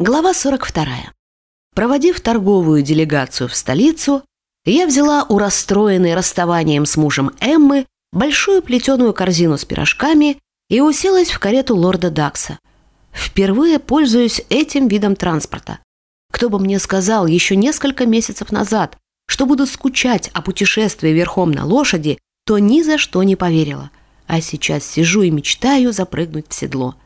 Глава 42. Проводив торговую делегацию в столицу, я взяла у расстроенной расставанием с мужем Эммы большую плетеную корзину с пирожками и уселась в карету лорда Дакса. Впервые пользуюсь этим видом транспорта. Кто бы мне сказал еще несколько месяцев назад, что буду скучать о путешествии верхом на лошади, то ни за что не поверила. А сейчас сижу и мечтаю запрыгнуть в седло.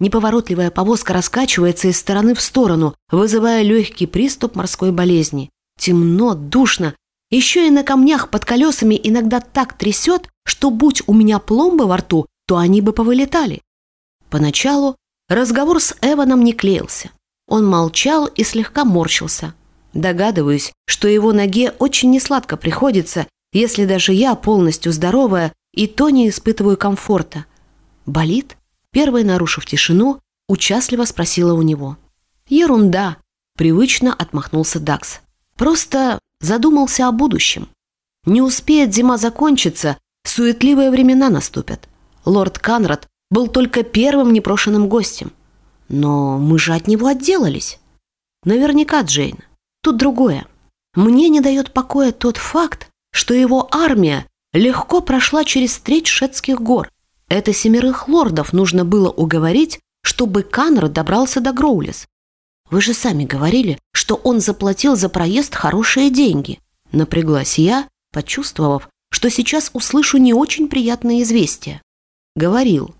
Неповоротливая повозка раскачивается из стороны в сторону, вызывая легкий приступ морской болезни. Темно, душно. Еще и на камнях под колесами иногда так трясет, что будь у меня пломбы во рту, то они бы повылетали. Поначалу разговор с Эваном не клеился. Он молчал и слегка морщился. Догадываюсь, что его ноге очень несладко приходится, если даже я полностью здоровая и то не испытываю комфорта. Болит? Первой, нарушив тишину, участливо спросила у него. «Ерунда!» – привычно отмахнулся Дакс. «Просто задумался о будущем. Не успеет зима закончиться, суетливые времена наступят. Лорд Канрад был только первым непрошенным гостем. Но мы же от него отделались. Наверняка, Джейн. Тут другое. Мне не дает покоя тот факт, что его армия легко прошла через треть шетских гор. Это семерых лордов нужно было уговорить, чтобы Канрад добрался до Гроулис. Вы же сами говорили, что он заплатил за проезд хорошие деньги. Напряглась я, почувствовав, что сейчас услышу не очень приятное известие. Говорил.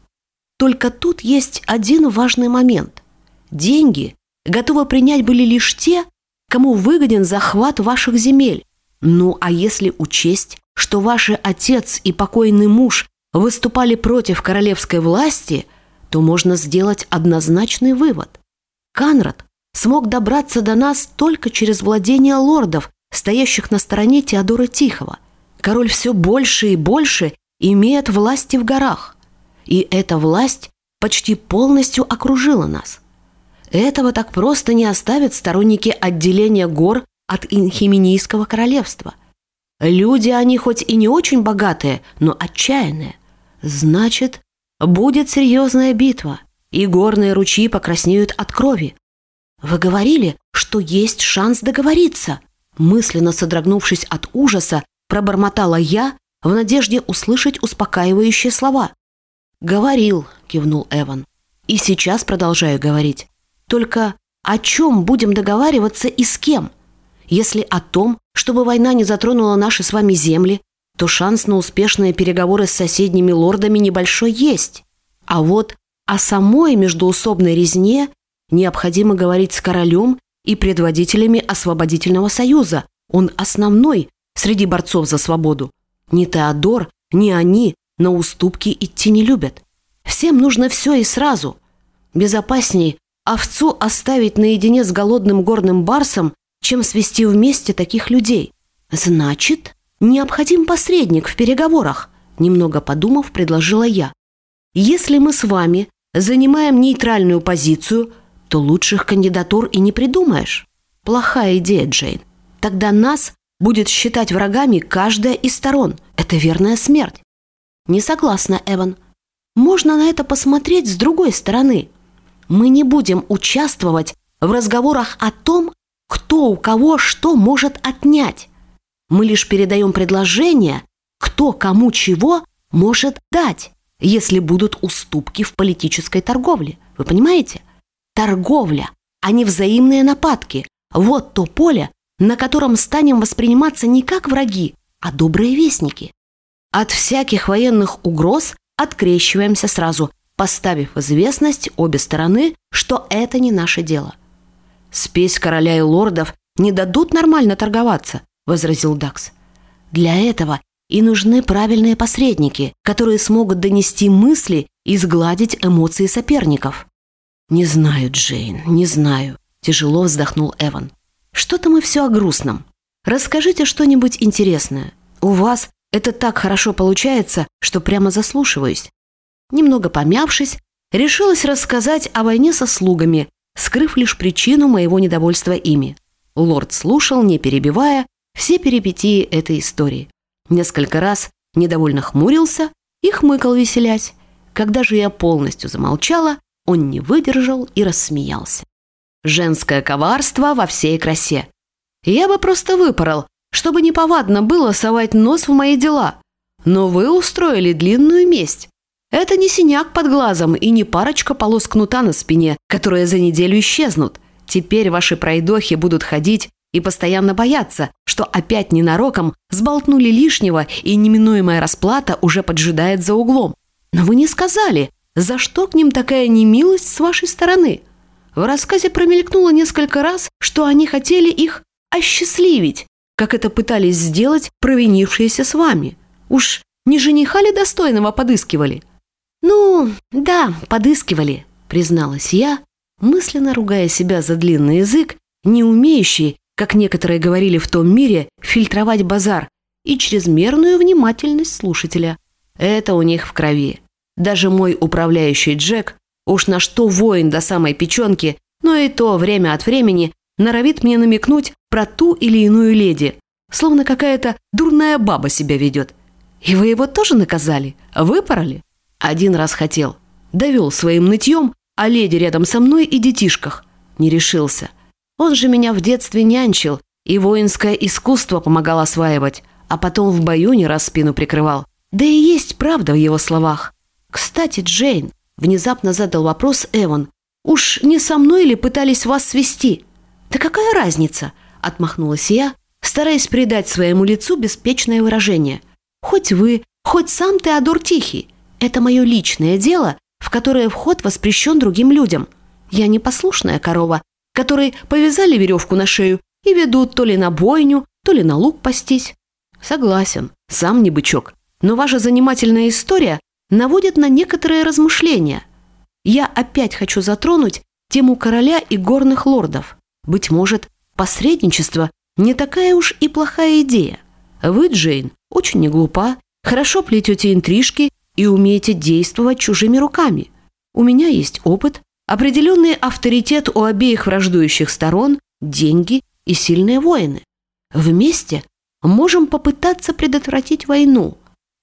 Только тут есть один важный момент. Деньги готовы принять были лишь те, кому выгоден захват ваших земель. Ну, а если учесть, что ваши отец и покойный муж выступали против королевской власти, то можно сделать однозначный вывод. Канрад смог добраться до нас только через владение лордов, стоящих на стороне Теодора Тихого. Король все больше и больше имеет власти в горах. И эта власть почти полностью окружила нас. Этого так просто не оставят сторонники отделения гор от Инхименийского королевства. Люди они хоть и не очень богатые, но отчаянные. Значит, будет серьезная битва, и горные ручьи покраснеют от крови. Вы говорили, что есть шанс договориться. Мысленно содрогнувшись от ужаса, пробормотала я в надежде услышать успокаивающие слова. «Говорил», — кивнул Эван. «И сейчас продолжаю говорить. Только о чем будем договариваться и с кем? Если о том, чтобы война не затронула наши с вами земли, то шанс на успешные переговоры с соседними лордами небольшой есть. А вот о самой междуусобной резне необходимо говорить с королем и предводителями освободительного союза. Он основной среди борцов за свободу. Ни Теодор, ни они на уступки идти не любят. Всем нужно все и сразу. Безопасней овцу оставить наедине с голодным горным барсом, чем свести вместе таких людей. Значит, «Необходим посредник в переговорах», – немного подумав, предложила я. «Если мы с вами занимаем нейтральную позицию, то лучших кандидатур и не придумаешь». «Плохая идея, Джейн. Тогда нас будет считать врагами каждая из сторон. Это верная смерть». «Не согласна, Эван. Можно на это посмотреть с другой стороны. Мы не будем участвовать в разговорах о том, кто у кого что может отнять. Мы лишь передаем предложение, кто кому чего может дать, если будут уступки в политической торговле. Вы понимаете? Торговля, а не взаимные нападки. Вот то поле, на котором станем восприниматься не как враги, а добрые вестники. От всяких военных угроз открещиваемся сразу, поставив в известность обе стороны, что это не наше дело. Спесь короля и лордов не дадут нормально торговаться, возразил Дакс. «Для этого и нужны правильные посредники, которые смогут донести мысли и сгладить эмоции соперников». «Не знаю, Джейн, не знаю», – тяжело вздохнул Эван. «Что-то мы все о грустном. Расскажите что-нибудь интересное. У вас это так хорошо получается, что прямо заслушиваюсь». Немного помявшись, решилась рассказать о войне со слугами, скрыв лишь причину моего недовольства ими. Лорд слушал, не перебивая, все перипетии этой истории. Несколько раз недовольно хмурился и хмыкал веселясь. Когда же я полностью замолчала, он не выдержал и рассмеялся. Женское коварство во всей красе. Я бы просто выпорол, чтобы неповадно было совать нос в мои дела. Но вы устроили длинную месть. Это не синяк под глазом и не парочка полос кнута на спине, которые за неделю исчезнут. Теперь ваши пройдохи будут ходить и постоянно бояться, что опять ненароком сболтнули лишнего и неминуемая расплата уже поджидает за углом. Но вы не сказали, за что к ним такая немилость с вашей стороны. В рассказе промелькнуло несколько раз, что они хотели их осчастливить, как это пытались сделать провинившиеся с вами. Уж не жениха ли достойного подыскивали? Ну, да, подыскивали, призналась я, мысленно ругая себя за длинный язык, не умеющий, как некоторые говорили в том мире, фильтровать базар и чрезмерную внимательность слушателя. Это у них в крови. Даже мой управляющий Джек, уж на что воин до самой печенки, но и то время от времени норовит мне намекнуть про ту или иную леди, словно какая-то дурная баба себя ведет. И вы его тоже наказали? Выпороли? Один раз хотел. Довел своим нытьем о леди рядом со мной и детишках. Не решился. Он же меня в детстве нянчил и воинское искусство помогал осваивать, а потом в бою не раз спину прикрывал. Да и есть правда в его словах. «Кстати, Джейн», — внезапно задал вопрос Эван, «уж не со мной ли пытались вас свести?» «Да какая разница?» — отмахнулась я, стараясь придать своему лицу беспечное выражение. «Хоть вы, хоть сам Теодор Тихий. Это мое личное дело, в которое вход воспрещен другим людям. Я непослушная корова, которой повязали веревку на шею и ведут то ли на бойню, то ли на луг пастись. Согласен, сам не бычок. Но ваша занимательная история наводит на некоторые размышления. Я опять хочу затронуть тему короля и горных лордов. Быть может, посредничество не такая уж и плохая идея. Вы, Джейн, очень не глупа, хорошо плетете интрижки и умеете действовать чужими руками. У меня есть опыт, определенный авторитет у обеих враждующих сторон, деньги и сильные воины. Вместе можем попытаться предотвратить войну,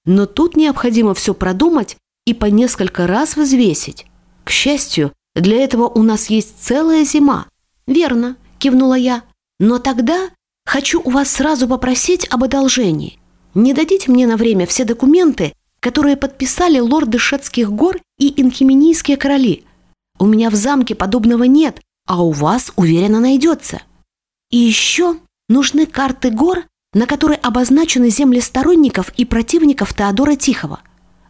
но тут необходимо все продумать и по несколько раз взвесить. К счастью, для этого у нас есть целая зима. Верно, кивнула я. Но тогда хочу у вас сразу попросить об одолжении. Не дадите мне на время все документы, которые подписали лорды Шетских гор и инхименийские короли. У меня в замке подобного нет, а у вас уверенно найдется. И еще нужны карты гор, на которой обозначены земли сторонников и противников Теодора Тихого.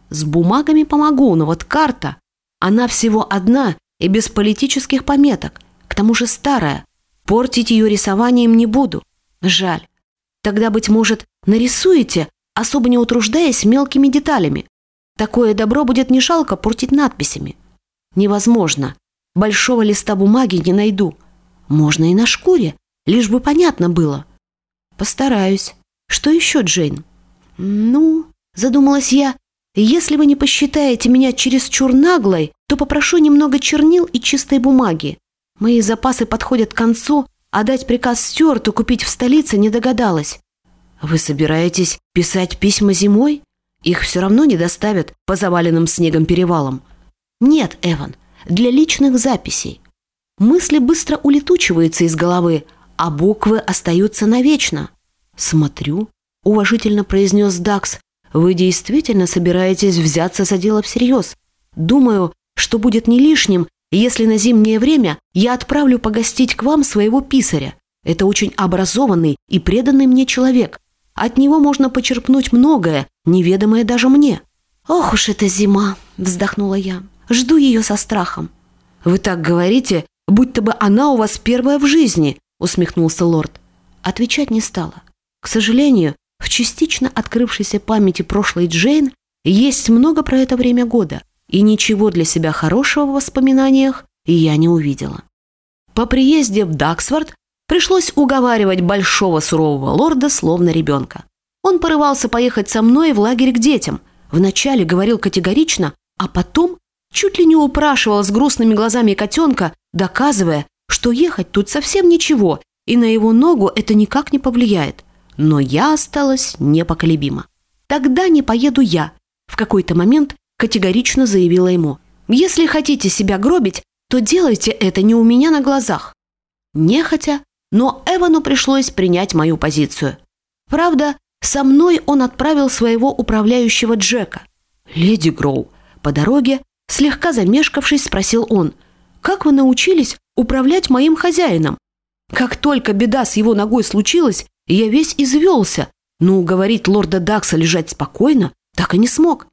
С бумагами помогу, но вот карта, она всего одна и без политических пометок, к тому же старая. Портить ее рисованием не буду. Жаль. Тогда, быть может, нарисуете, особо не утруждаясь мелкими деталями. Такое добро будет не жалко портить надписями. Невозможно. Большого листа бумаги не найду. Можно и на шкуре, лишь бы понятно было. Постараюсь. Что еще, Джейн? Ну, задумалась я, если вы не посчитаете меня чересчур наглой, то попрошу немного чернил и чистой бумаги. Мои запасы подходят к концу, а дать приказ Стюарту купить в столице не догадалась. Вы собираетесь писать письма зимой? Их все равно не доставят по заваленным снегом перевалам. Нет, Эван, для личных записей. Мысли быстро улетучиваются из головы, а буквы остаются навечно. Смотрю, уважительно произнес Дакс, вы действительно собираетесь взяться за дело всерьез. Думаю, что будет не лишним, если на зимнее время я отправлю погостить к вам своего писаря. Это очень образованный и преданный мне человек. От него можно почерпнуть многое, неведомое даже мне. «Ох уж эта зима!» – вздохнула я. «Жду ее со страхом». «Вы так говорите, будто бы она у вас первая в жизни», – усмехнулся лорд. Отвечать не стала. К сожалению, в частично открывшейся памяти прошлой Джейн есть много про это время года, и ничего для себя хорошего в воспоминаниях я не увидела. По приезде в Даксфорд Пришлось уговаривать большого сурового лорда, словно ребенка. Он порывался поехать со мной в лагерь к детям. Вначале говорил категорично, а потом чуть ли не упрашивал с грустными глазами котенка, доказывая, что ехать тут совсем ничего, и на его ногу это никак не повлияет. Но я осталась непоколебима. «Тогда не поеду я», – в какой-то момент категорично заявила ему. «Если хотите себя гробить, то делайте это не у меня на глазах. Нехотя, но Эвану пришлось принять мою позицию. Правда, со мной он отправил своего управляющего Джека. «Леди Гроу», по дороге, слегка замешкавшись, спросил он, «Как вы научились управлять моим хозяином?» Как только беда с его ногой случилась, я весь извелся, но уговорить лорда Дакса лежать спокойно так и не смог.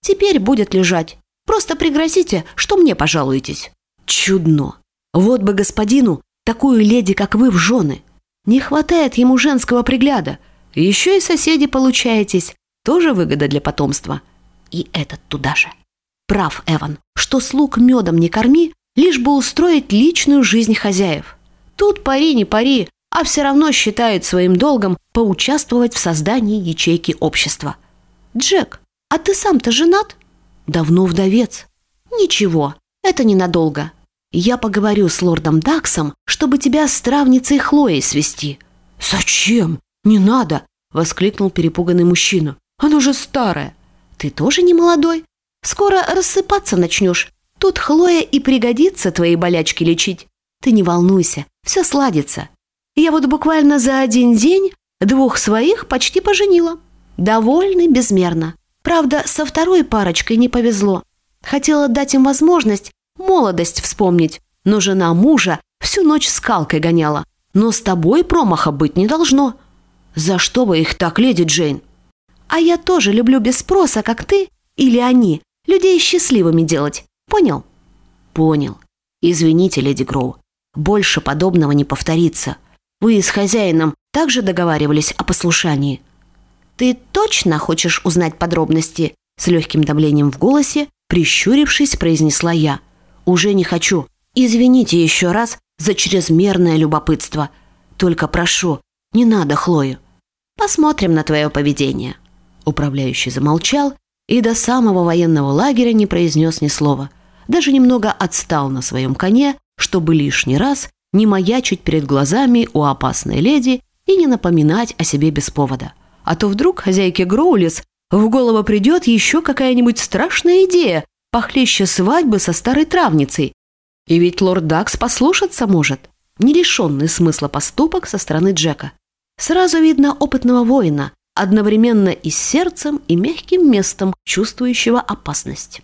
Теперь будет лежать. Просто пригрозите, что мне пожалуетесь. Чудно. Вот бы господину такую леди, как вы, в жены. Не хватает ему женского пригляда. Еще и соседи получаетесь. Тоже выгода для потомства. И этот туда же. Прав, Эван, что слуг медом не корми, лишь бы устроить личную жизнь хозяев. Тут пари не пари, а все равно считают своим долгом поучаствовать в создании ячейки общества. Джек, а ты сам-то женат? Давно вдовец. Ничего, это ненадолго. Я поговорю с лордом Даксом, чтобы тебя с травницей Хлоей свести. Зачем? Не надо, воскликнул перепуганный мужчина. Оно же старое. Ты тоже не молодой. Скоро рассыпаться начнешь. Тут Хлоя и пригодится твои болячки лечить. Ты не волнуйся, все сладится. Я вот буквально за один день двух своих почти поженила. Довольны безмерно. Правда, со второй парочкой не повезло. Хотела дать им возможность молодость вспомнить, но жена мужа всю ночь скалкой гоняла. Но с тобой промаха быть не должно. За что вы их так, леди Джейн? А я тоже люблю без спроса, как ты или они, людей счастливыми делать. Понял? Понял. Извините, леди Гроу. Больше подобного не повторится. Вы с хозяином также договаривались о послушании? Ты точно хочешь узнать подробности? С легким давлением в голосе, прищурившись, произнесла я. Уже не хочу. Извините еще раз за чрезмерное любопытство. Только прошу, не надо Хлою. Посмотрим на твое поведение. Управляющий замолчал и до самого военного лагеря не произнес ни слова. Даже немного отстал на своем коне, чтобы лишний раз не маячить перед глазами у опасной леди и не напоминать о себе без повода. А то вдруг хозяйке Гроулис в голову придет еще какая-нибудь страшная идея похлеще свадьбы со старой травницей. И ведь лорд Дакс послушаться может. Не лишенный смысла поступок со стороны Джека. Сразу видно опытного воина, одновременно и сердцем, и мягким местом, чувствующего опасность.